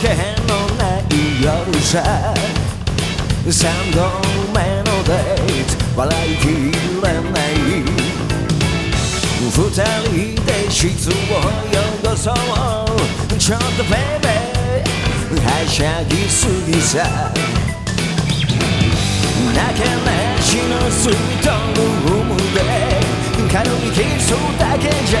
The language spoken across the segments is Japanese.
気のない夜さ三度目のデート笑いきれない二人で質を汚そうちょっとベイベーはしゃぎすぎさなけなしのスイートルームで軽いキスだけじゃ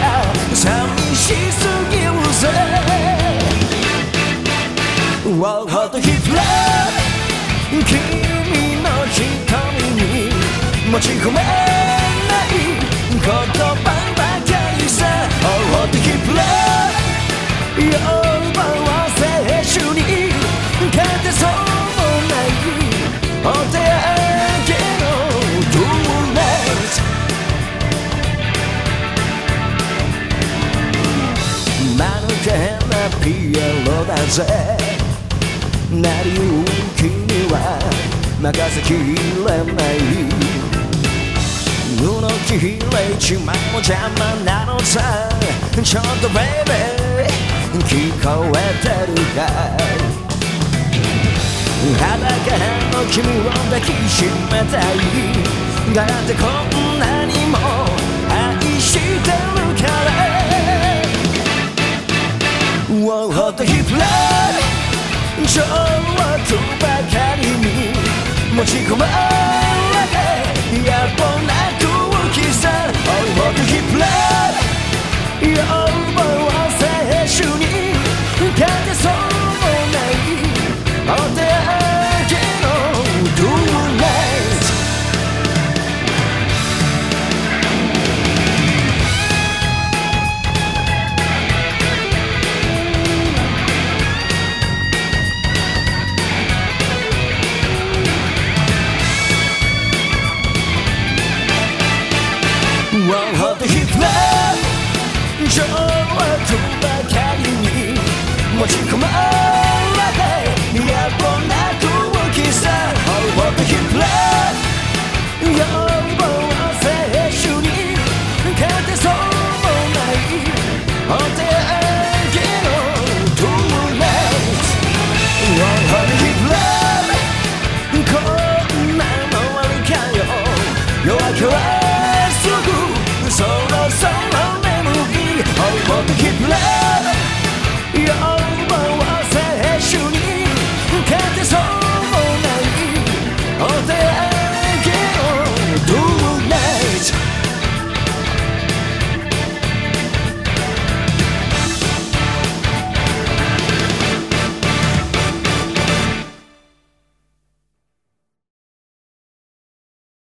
君の瞳に持ち込めない言葉ばかりさ Oh, hot hit love 夜は青春に勝てそうもないお手上げの Tonight 間抜けなピエロだぜなりゆきには任せきれない。布切れちまも邪魔なのさ。ちょっとベイベー聞こえてるか裸の君を抱きしめたい。だってこんなにも愛してるから。Wow, hot hip love ちょっとばかりに持ち込まれて episode.